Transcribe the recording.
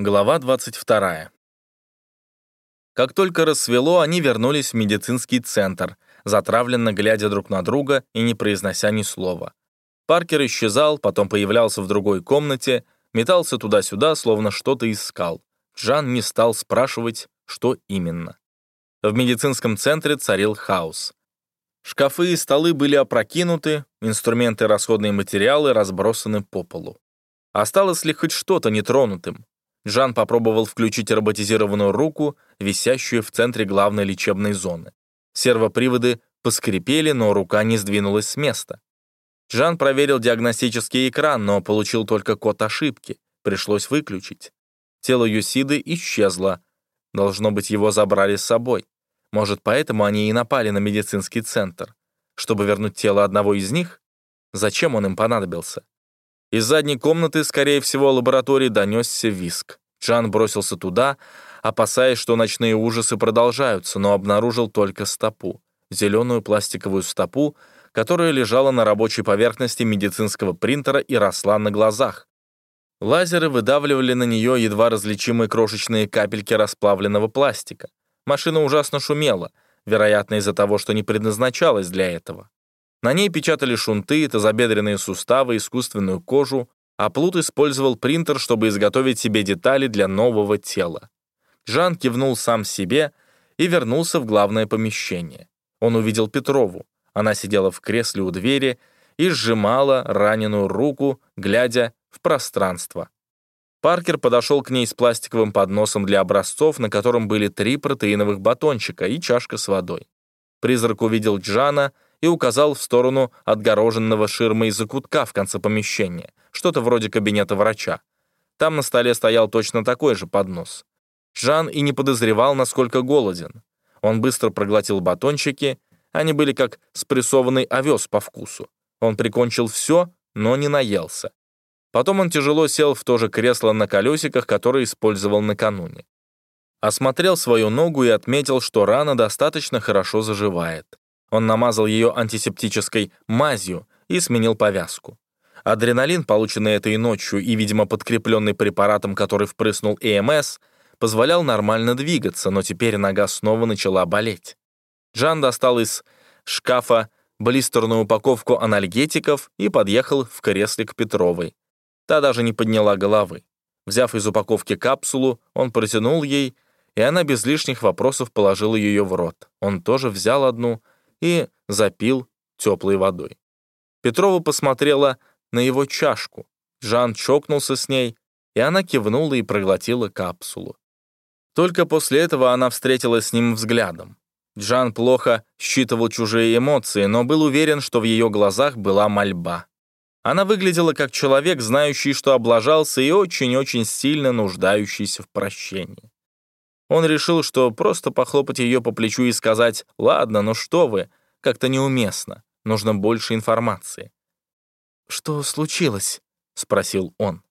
Глава 22. Как только рассвело, они вернулись в медицинский центр, затравленно глядя друг на друга и не произнося ни слова. Паркер исчезал, потом появлялся в другой комнате, метался туда-сюда, словно что-то искал. Джан не стал спрашивать, что именно. В медицинском центре царил хаос. Шкафы и столы были опрокинуты, инструменты и расходные материалы разбросаны по полу. Осталось ли хоть что-то нетронутым? Жан попробовал включить роботизированную руку, висящую в центре главной лечебной зоны. Сервоприводы поскрипели, но рука не сдвинулась с места. Жан проверил диагностический экран, но получил только код ошибки. Пришлось выключить. Тело Юсиды исчезло. Должно быть, его забрали с собой. Может, поэтому они и напали на медицинский центр. Чтобы вернуть тело одного из них? Зачем он им понадобился? Из задней комнаты, скорее всего, лаборатории донесся виск. Джан бросился туда, опасаясь, что ночные ужасы продолжаются, но обнаружил только стопу. Зеленую пластиковую стопу, которая лежала на рабочей поверхности медицинского принтера и росла на глазах. Лазеры выдавливали на нее едва различимые крошечные капельки расплавленного пластика. Машина ужасно шумела, вероятно, из-за того, что не предназначалась для этого. На ней печатали шунты, тазобедренные суставы, искусственную кожу, а Плут использовал принтер, чтобы изготовить себе детали для нового тела. Жан кивнул сам себе и вернулся в главное помещение. Он увидел Петрову. Она сидела в кресле у двери и сжимала раненую руку, глядя в пространство. Паркер подошел к ней с пластиковым подносом для образцов, на котором были три протеиновых батончика и чашка с водой. Призрак увидел Джана — и указал в сторону отгороженного ширмой закутка в конце помещения, что-то вроде кабинета врача. Там на столе стоял точно такой же поднос. Жан и не подозревал, насколько голоден. Он быстро проглотил батончики, они были как спрессованный овес по вкусу. Он прикончил все, но не наелся. Потом он тяжело сел в то же кресло на колесиках, которое использовал накануне. Осмотрел свою ногу и отметил, что рана достаточно хорошо заживает. Он намазал ее антисептической мазью и сменил повязку. Адреналин, полученный этой ночью и, видимо, подкрепленный препаратом, который впрыснул ЭМС, позволял нормально двигаться, но теперь нога снова начала болеть. Джан достал из шкафа блистерную упаковку анальгетиков и подъехал в кресле к Петровой. Та даже не подняла головы. Взяв из упаковки капсулу, он протянул ей, и она без лишних вопросов положила ее в рот. Он тоже взял одну — и запил теплой водой. Петрова посмотрела на его чашку. Жан чокнулся с ней, и она кивнула и проглотила капсулу. Только после этого она встретилась с ним взглядом. Джан плохо считывал чужие эмоции, но был уверен, что в ее глазах была мольба. Она выглядела как человек, знающий, что облажался и очень-очень сильно нуждающийся в прощении. Он решил, что просто похлопать ее по плечу и сказать «Ладно, ну что вы», как-то неуместно, нужно больше информации. «Что случилось?» — спросил он.